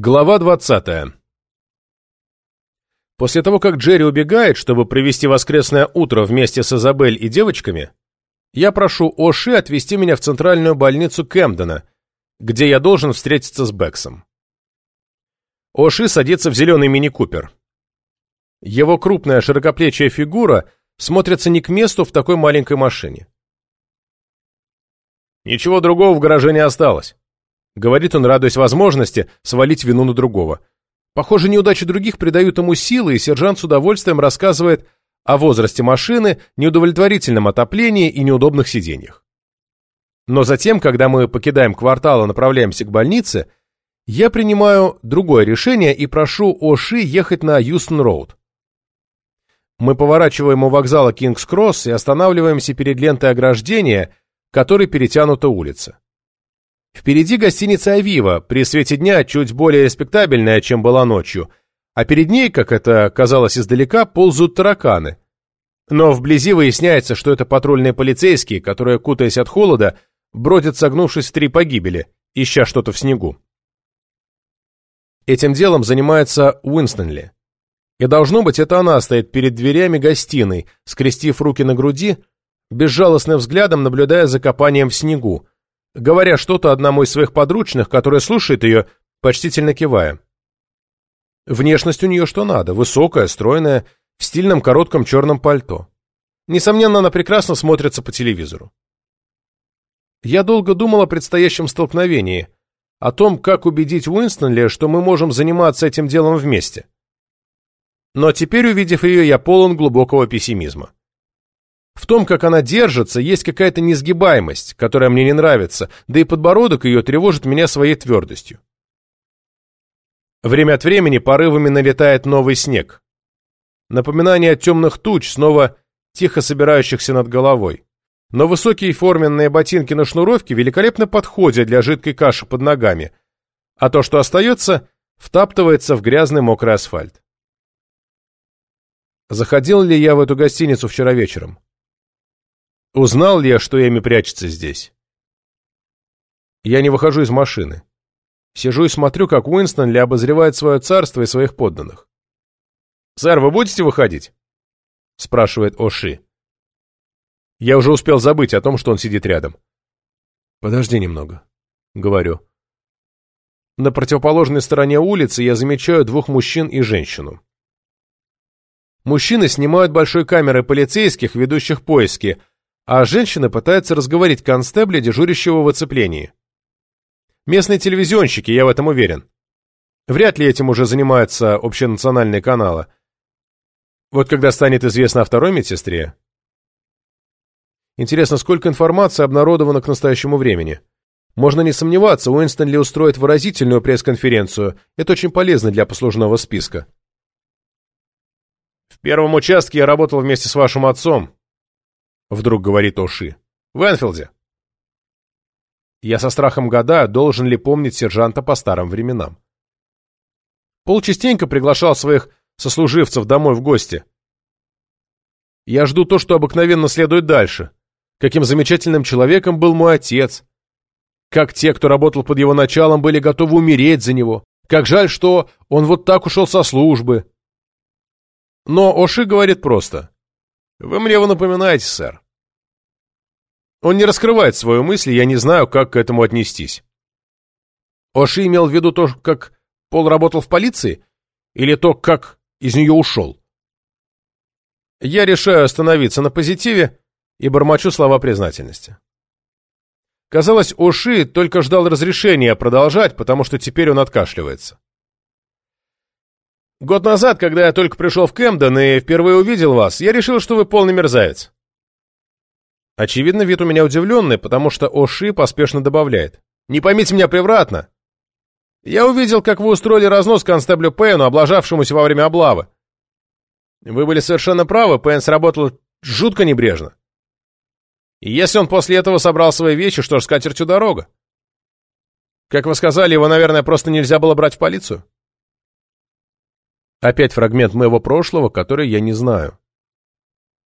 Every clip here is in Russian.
Глава 20. После того, как Джерри убегает, чтобы провести воскресное утро вместе с Изабель и девочками, я прошу Оши отвезти меня в центральную больницу Кэмдена, где я должен встретиться с Бэксом. Оши садится в зеленый мини-купер. Его крупная широкоплечья фигура смотрится не к месту в такой маленькой машине. Ничего другого в гараже не осталось. Говорит он, радуясь возможности свалить вину на другого. Похоже, неудачи других придают ему силы, и сержант с удовольствием рассказывает о возрасте машины, неудовлетворительном отоплении и неудобных сиденьях. Но затем, когда мы покидаем квартал и направляемся к больнице, я принимаю другое решение и прошу Оши ехать на Юстон-Роуд. Мы поворачиваем у вокзала Кингс-Кросс и останавливаемся перед лентой ограждения, которой перетянута улица. Впереди гостиница «Авива», при свете дня чуть более респектабельная, чем была ночью, а перед ней, как это казалось издалека, ползут тараканы. Но вблизи выясняется, что это патрульные полицейские, которые, кутаясь от холода, бродят согнувшись в три погибели, ища что-то в снегу. Этим делом занимается Уинстонли. И должно быть, это она стоит перед дверями гостиной, скрестив руки на груди, безжалостным взглядом наблюдая за копанием в снегу, говоря что-то одному из своих подручных, который слушает ее, почтительно кивая. Внешность у нее что надо, высокая, стройная, в стильном коротком черном пальто. Несомненно, она прекрасно смотрится по телевизору. Я долго думал о предстоящем столкновении, о том, как убедить Уинстонли, что мы можем заниматься этим делом вместе. Но теперь, увидев ее, я полон глубокого пессимизма. В том, как она держится, есть какая-то несгибаемость, которая мне не нравится, да и подбородок ее тревожит меня своей твердостью. Время от времени порывами налетает новый снег. Напоминание темных туч, снова тихо собирающихся над головой. Но высокие форменные ботинки на шнуровке великолепно подходят для жидкой каши под ногами, а то, что остается, втаптывается в грязный мокрый асфальт. Заходил ли я в эту гостиницу вчера вечером? Узнал ли я, что Эми прячется здесь? Я не выхожу из машины. Сижу и смотрю, как Уинстон ли обозревает свое царство и своих подданных. «Сэр, вы будете выходить?» — спрашивает Оши. Я уже успел забыть о том, что он сидит рядом. «Подожди немного», — говорю. На противоположной стороне улицы я замечаю двух мужчин и женщину. Мужчины снимают большой камерой полицейских, ведущих поиски, а женщина пытается разговорить констебля, дежурящего в оцеплении. Местные телевизионщики, я в этом уверен. Вряд ли этим уже занимаются общенациональные каналы. Вот когда станет известно о второй медсестре... Интересно, сколько информации обнародовано к настоящему времени? Можно не сомневаться, Уинстон ли устроит выразительную пресс-конференцию. Это очень полезно для послужного списка. В первом участке я работал вместе с вашим отцом, — вдруг говорит Оши. «В Энфилде». Я со страхом гадаю, должен ли помнить сержанта по старым временам. Пол частенько приглашал своих сослуживцев домой в гости. Я жду то, что обыкновенно следует дальше. Каким замечательным человеком был мой отец. Как те, кто работал под его началом, были готовы умереть за него. Как жаль, что он вот так ушел со службы. Но Оши говорит просто. Вы мне его напоминаете, сэр. Он не раскрывает свою мысль, я не знаю, как к этому отнестись. Оши имел в виду то, как Пол работал в полиции, или то, как из нее ушел? Я решаю остановиться на позитиве и бормочу слова признательности. Казалось, Оши только ждал разрешения продолжать, потому что теперь он откашливается. Год назад, когда я только пришел в Кэмден и впервые увидел вас, я решил, что вы полный мерзавец. Очевидно, вид у меня удивленный, потому что Оши поспешно добавляет. Не поймите меня превратно. Я увидел, как вы устроили разнос констеблю Пэну, облажавшемуся во время облавы. Вы были совершенно правы, Пен сработал жутко небрежно. И если он после этого собрал свои вещи, что ж, с катертью дорога. Как вы сказали, его, наверное, просто нельзя было брать в полицию? Опять фрагмент моего прошлого, который я не знаю.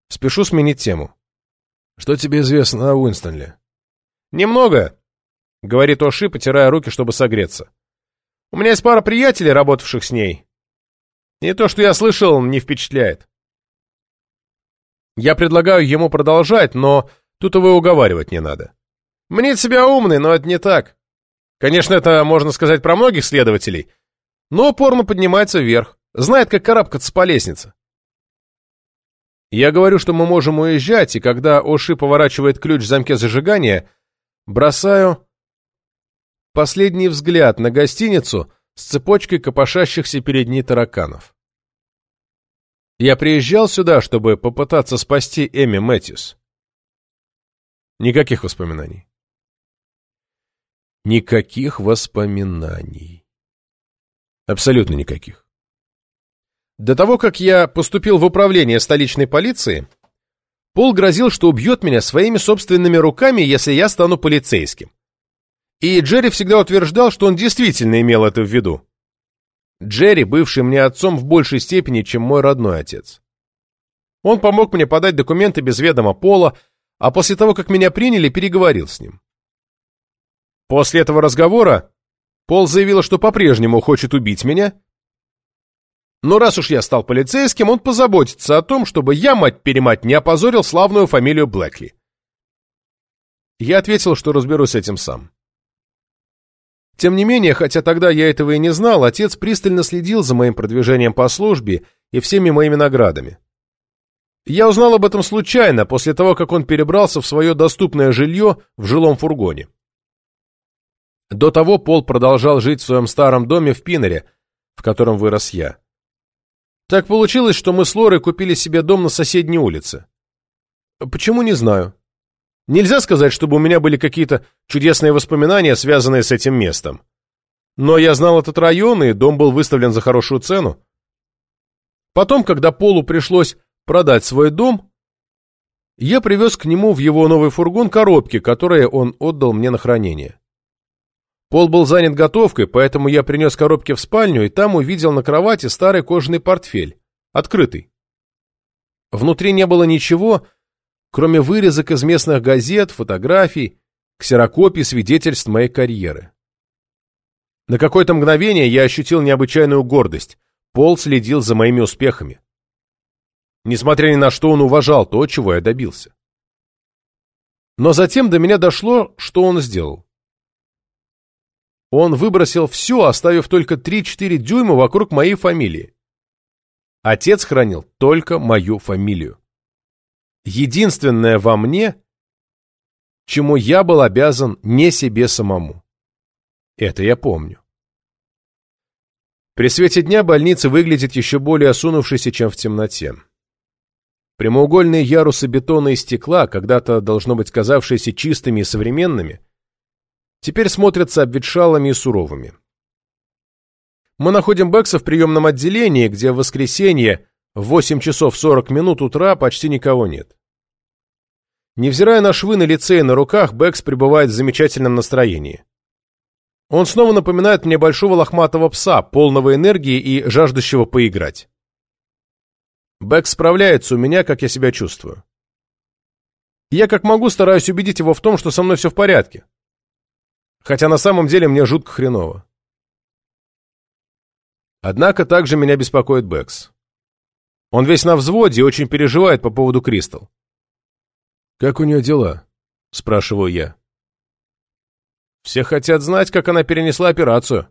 Спешу сменить тему. Что тебе известно о Уинстонле? Немного, говорит Оши, потирая руки, чтобы согреться. У меня есть пара приятелей, работавших с ней. И то, что я слышал, не впечатляет. Я предлагаю ему продолжать, но тут его уговаривать не надо. Мне себя умный, но это не так. Конечно, это можно сказать про многих следователей, но упорно поднимается вверх, знает, как карабкаться по лестнице. Я говорю, что мы можем уезжать, и когда Оши поворачивает ключ в замке зажигания, бросаю последний взгляд на гостиницу с цепочкой копошащихся перед ней тараканов. Я приезжал сюда, чтобы попытаться спасти Эми Мэтьюс. Никаких воспоминаний. Никаких воспоминаний. Абсолютно никаких. До того, как я поступил в управление столичной полиции, Пол грозил, что убьет меня своими собственными руками, если я стану полицейским. И Джерри всегда утверждал, что он действительно имел это в виду. Джерри, бывший мне отцом в большей степени, чем мой родной отец. Он помог мне подать документы без ведома Пола, а после того, как меня приняли, переговорил с ним. После этого разговора Пол заявил, что по-прежнему хочет убить меня, но раз уж я стал полицейским, он позаботится о том, чтобы я, мать-перемать, не опозорил славную фамилию Блэкли. Я ответил, что разберусь с этим сам. Тем не менее, хотя тогда я этого и не знал, отец пристально следил за моим продвижением по службе и всеми моими наградами. Я узнал об этом случайно, после того, как он перебрался в свое доступное жилье в жилом фургоне. До того Пол продолжал жить в своем старом доме в Пинере, в котором вырос я. Так получилось, что мы с Лорой купили себе дом на соседней улице. Почему, не знаю. Нельзя сказать, чтобы у меня были какие-то чудесные воспоминания, связанные с этим местом. Но я знал этот район, и дом был выставлен за хорошую цену. Потом, когда Полу пришлось продать свой дом, я привез к нему в его новый фургон коробки, которые он отдал мне на хранение. Пол был занят готовкой, поэтому я принес коробки в спальню и там увидел на кровати старый кожаный портфель, открытый. Внутри не было ничего, кроме вырезок из местных газет, фотографий, ксерокопий свидетельств моей карьеры. На какое-то мгновение я ощутил необычайную гордость. Пол следил за моими успехами. Несмотря ни на что, он уважал то, чего я добился. Но затем до меня дошло, что он сделал. Он выбросил все, оставив только 3-4 дюйма вокруг моей фамилии. Отец хранил только мою фамилию единственное во мне, чему я был обязан не себе самому. Это я помню. При свете дня больница выглядит еще более осунувшейся, чем в темноте. Прямоугольные ярусы бетона и стекла, когда-то, должно быть, казавшиеся чистыми и современными, теперь смотрятся обветшалыми и суровыми. Мы находим Бекса в приемном отделении, где в воскресенье в 8 часов 40 минут утра почти никого нет. Невзирая на швы на лице и на руках, Бэкс пребывает в замечательном настроении. Он снова напоминает мне большого лохматого пса, полного энергии и жаждущего поиграть. Бэкс справляется у меня, как я себя чувствую. Я как могу стараюсь убедить его в том, что со мной все в порядке. Хотя на самом деле мне жутко хреново. Однако также меня беспокоит Бэкс. Он весь на взводе и очень переживает по поводу Кристал. «Как у нее дела?» — спрашиваю я. «Все хотят знать, как она перенесла операцию».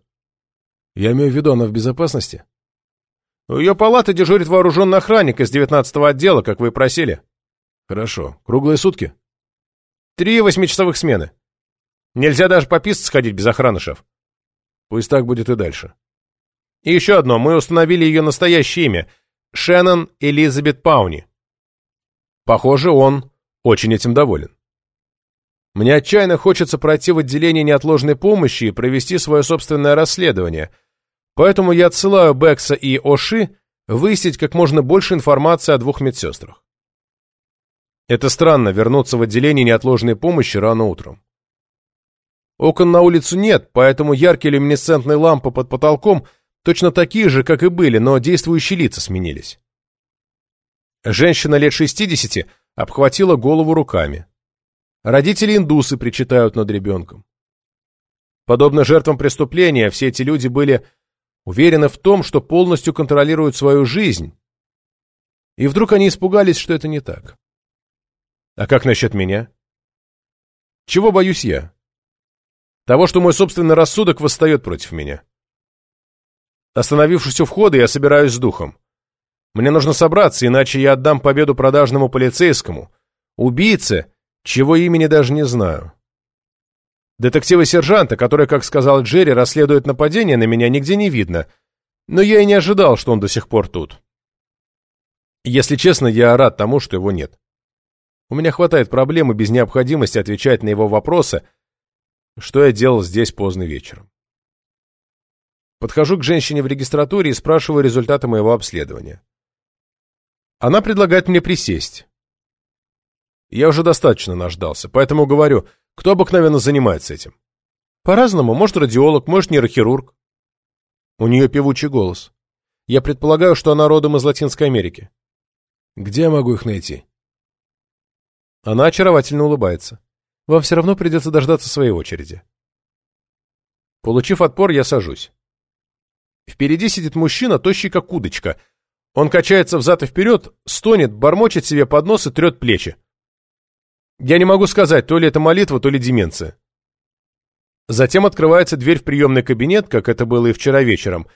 «Я имею в виду, она в безопасности?» «У ее палаты дежурит вооруженный охранник из девятнадцатого отдела, как вы и просили». «Хорошо. Круглые сутки?» «Три восьмичасовых смены. Нельзя даже по писать сходить без охраны, шеф». «Пусть так будет и дальше». «И еще одно. Мы установили ее настоящее имя — Шеннон Элизабет Пауни. Похоже, он очень этим доволен. Мне отчаянно хочется пройти в отделение неотложной помощи и провести свое собственное расследование, поэтому я отсылаю Бекса и Оши выяснить как можно больше информации о двух медсестрах. Это странно, вернуться в отделение неотложной помощи рано утром. Окон на улицу нет, поэтому яркие люминесцентные лампы под потолком – Точно такие же, как и были, но действующие лица сменились. Женщина лет 60 обхватила голову руками. Родители-индусы причитают над ребенком. Подобно жертвам преступления, все эти люди были уверены в том, что полностью контролируют свою жизнь. И вдруг они испугались, что это не так. А как насчет меня? Чего боюсь я? Того, что мой собственный рассудок восстает против меня. Остановившись у входа, я собираюсь с духом. Мне нужно собраться, иначе я отдам победу продажному полицейскому, убийце, чего имени даже не знаю. Детектива-сержанта, который, как сказал Джерри, расследует нападение, на меня нигде не видно, но я и не ожидал, что он до сих пор тут. Если честно, я рад тому, что его нет. У меня хватает проблем и без необходимости отвечать на его вопросы, что я делал здесь поздно вечером. Подхожу к женщине в регистратуре и спрашиваю результаты моего обследования. Она предлагает мне присесть. Я уже достаточно наждался, поэтому говорю, кто обыкновенно занимается этим? По-разному, может радиолог, может нейрохирург. У нее певучий голос. Я предполагаю, что она родом из Латинской Америки. Где я могу их найти? Она очаровательно улыбается. Вам все равно придется дождаться своей очереди. Получив отпор, я сажусь. Впереди сидит мужчина, тощий как удочка. Он качается взад и вперед, стонет, бормочет себе под нос и трет плечи. Я не могу сказать, то ли это молитва, то ли деменция. Затем открывается дверь в приемный кабинет, как это было и вчера вечером,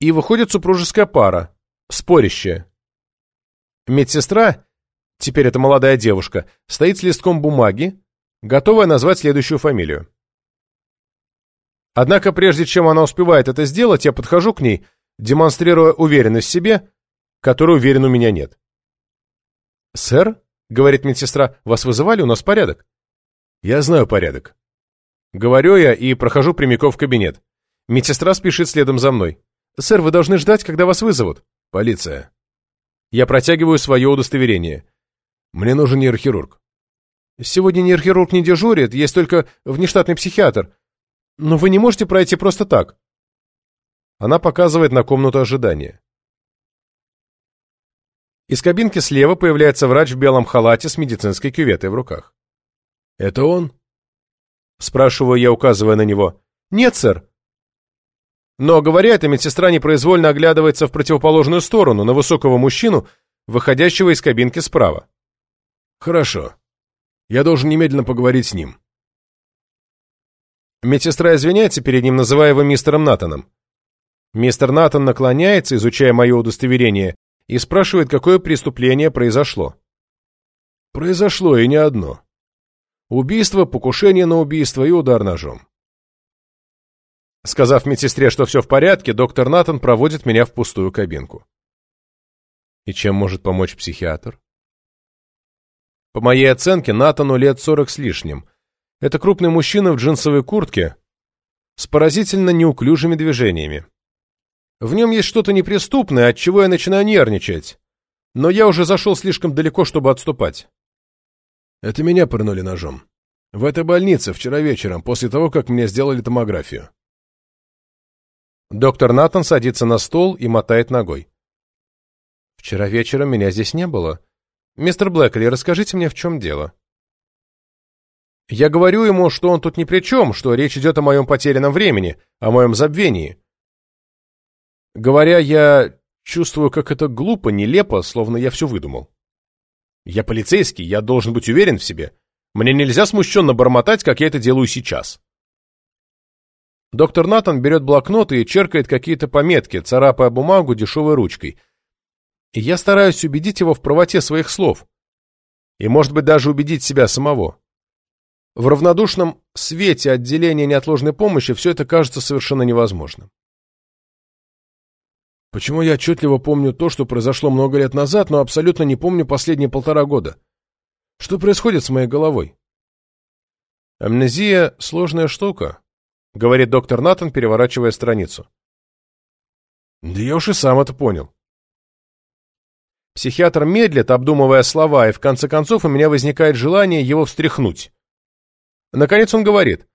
и выходит супружеская пара, спорящая. Медсестра, теперь это молодая девушка, стоит с листком бумаги, готовая назвать следующую фамилию. Однако прежде чем она успевает это сделать, я подхожу к ней, демонстрируя уверенность в себе, которой уверен у меня нет. «Сэр», — говорит медсестра, — «вас вызывали? У нас порядок». «Я знаю порядок». Говорю я и прохожу прямиком в кабинет. Медсестра спешит следом за мной. «Сэр, вы должны ждать, когда вас вызовут». «Полиция». Я протягиваю свое удостоверение. «Мне нужен нейрохирург». «Сегодня нейрохирург не дежурит, есть только внештатный психиатр. Но вы не можете пройти просто так». Она показывает на комнату ожидания. Из кабинки слева появляется врач в белом халате с медицинской кюветой в руках. «Это он?» Спрашиваю я, указывая на него. «Нет, сэр». Но, говоря это, медсестра непроизвольно оглядывается в противоположную сторону, на высокого мужчину, выходящего из кабинки справа. «Хорошо. Я должен немедленно поговорить с ним». Медсестра извиняется перед ним, называя его мистером Натаном. Мистер Натан наклоняется, изучая мое удостоверение, и спрашивает, какое преступление произошло. Произошло и не одно. Убийство, покушение на убийство и удар ножом. Сказав медсестре, что все в порядке, доктор Натан проводит меня в пустую кабинку. И чем может помочь психиатр? По моей оценке, Натану лет сорок с лишним. Это крупный мужчина в джинсовой куртке с поразительно неуклюжими движениями. В нем есть что-то неприступное, от чего я начинаю нервничать. Но я уже зашел слишком далеко, чтобы отступать. Это меня пырнули ножом. В этой больнице вчера вечером, после того, как мне сделали томографию. Доктор Натан садится на стол и мотает ногой. Вчера вечером меня здесь не было. Мистер Блэкли, расскажите мне, в чем дело. Я говорю ему, что он тут ни при чем, что речь идет о моем потерянном времени, о моем забвении. Говоря, я чувствую, как это глупо, нелепо, словно я все выдумал. Я полицейский, я должен быть уверен в себе. Мне нельзя смущенно бормотать, как я это делаю сейчас. Доктор Натан берет блокнот и черкает какие-то пометки, царапая бумагу дешевой ручкой. И я стараюсь убедить его в правоте своих слов. И, может быть, даже убедить себя самого. В равнодушном свете отделения неотложной помощи все это кажется совершенно невозможным. Почему я отчетливо помню то, что произошло много лет назад, но абсолютно не помню последние полтора года? Что происходит с моей головой? Амнезия — сложная штука, — говорит доктор Натан, переворачивая страницу. Да я уж и сам это понял. Психиатр медлит, обдумывая слова, и в конце концов у меня возникает желание его встряхнуть. Наконец он говорит.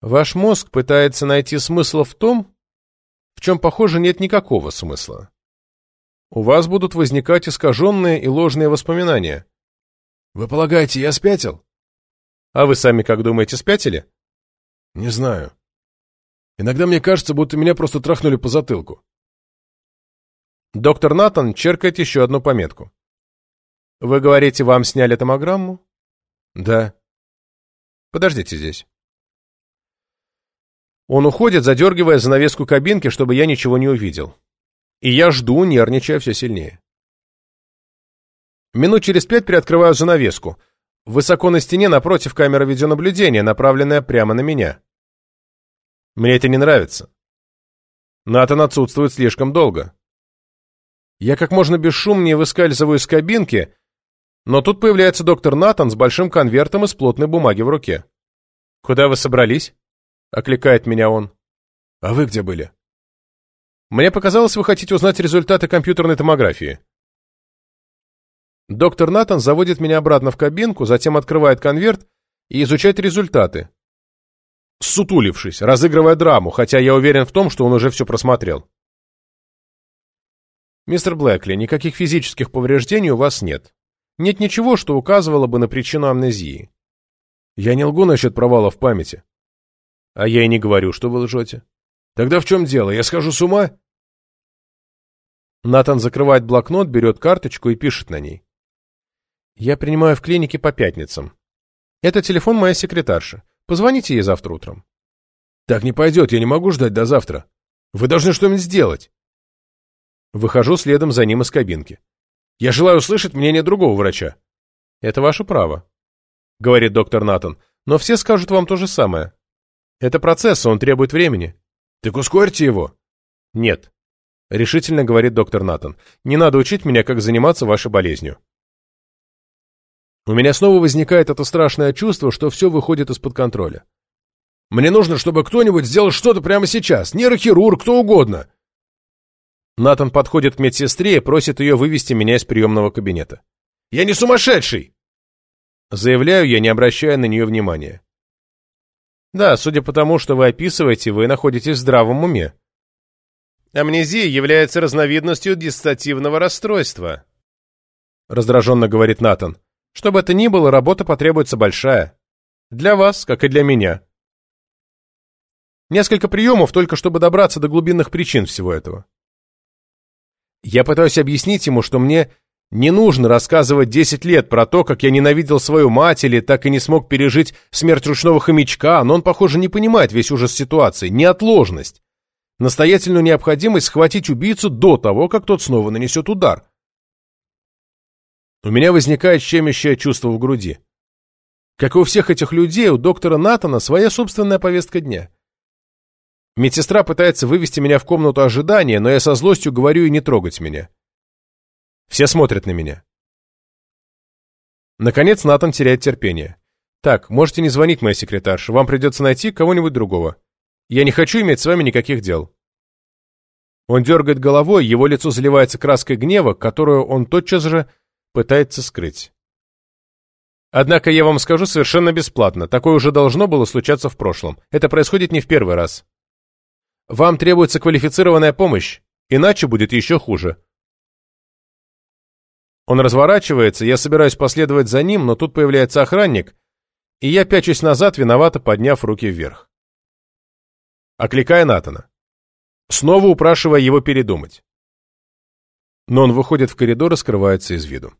Ваш мозг пытается найти смысл в том, в чем, похоже, нет никакого смысла. У вас будут возникать искаженные и ложные воспоминания. Вы полагаете, я спятил? А вы сами как думаете, спятили? Не знаю. Иногда мне кажется, будто меня просто трахнули по затылку. Доктор Натан черкает еще одну пометку. Вы говорите, вам сняли томограмму? Да. Подождите здесь. Он уходит, задергивая занавеску кабинки, чтобы я ничего не увидел. И я жду, нервничая все сильнее. Минут через пять приоткрываю занавеску. Высоко на стене напротив камера видеонаблюдения, направленная прямо на меня. Мне это не нравится. Натан отсутствует слишком долго. Я как можно бесшумнее выскальзываю из кабинки, но тут появляется доктор Натан с большим конвертом из плотной бумаги в руке. «Куда вы собрались?» — окликает меня он. «А вы где были?» «Мне показалось, вы хотите узнать результаты компьютерной томографии». Доктор Натан заводит меня обратно в кабинку, затем открывает конверт и изучает результаты. Сутулившись, разыгрывая драму, хотя я уверен в том, что он уже все просмотрел. Мистер Блэкли, никаких физических повреждений у вас нет. Нет ничего, что указывало бы на причину амнезии. Я не лгу насчет провала в памяти. А я и не говорю, что вы лжете. Тогда в чем дело? Я схожу с ума? Натан закрывает блокнот, берет карточку и пишет на ней. Я принимаю в клинике по пятницам. Это телефон моей секретарши. Позвоните ей завтра утром. Так не пойдет, я не могу ждать до завтра. Вы должны что-нибудь сделать. Выхожу следом за ним из кабинки. Я желаю услышать мнение другого врача. Это ваше право, говорит доктор Натан, но все скажут вам то же самое. Это процесс, он требует времени. Так ускорьте его. Нет, решительно говорит доктор Натан. Не надо учить меня, как заниматься вашей болезнью. У меня снова возникает это страшное чувство, что все выходит из-под контроля. Мне нужно, чтобы кто-нибудь сделал что-то прямо сейчас. Нейрохирург, кто угодно. Натан подходит к медсестре и просит ее вывести меня из приемного кабинета. «Я не сумасшедший!» Заявляю я, не обращая на нее внимания. Да, судя по тому, что вы описываете, вы находитесь в здравом уме. Амнезия является разновидностью диссоциативного расстройства. Раздраженно говорит Натан. Что бы это ни было, работа потребуется большая. Для вас, как и для меня. Несколько приемов только чтобы добраться до глубинных причин всего этого. Я пытаюсь объяснить ему, что мне не нужно рассказывать 10 лет про то, как я ненавидел свою мать или так и не смог пережить смерть ручного хомячка, но он, похоже, не понимает весь ужас ситуации, неотложность, настоятельную необходимость схватить убийцу до того, как тот снова нанесет удар. У меня возникает щемящее чувство в груди. Как и у всех этих людей, у доктора Натана своя собственная повестка дня. Медсестра пытается вывести меня в комнату ожидания, но я со злостью говорю и не трогать меня. Все смотрят на меня. Наконец Натан теряет терпение. «Так, можете не звонить моей секретарше, вам придется найти кого-нибудь другого. Я не хочу иметь с вами никаких дел». Он дергает головой, его лицо заливается краской гнева, которую он тотчас же пытается скрыть. Однако я вам скажу совершенно бесплатно, такое уже должно было случаться в прошлом. Это происходит не в первый раз. Вам требуется квалифицированная помощь, иначе будет еще хуже. Он разворачивается, я собираюсь последовать за ним, но тут появляется охранник, и я пячусь назад, виновато подняв руки вверх. Окликая Натана. Снова упрашивая его передумать. Но он выходит в коридор и скрывается из виду.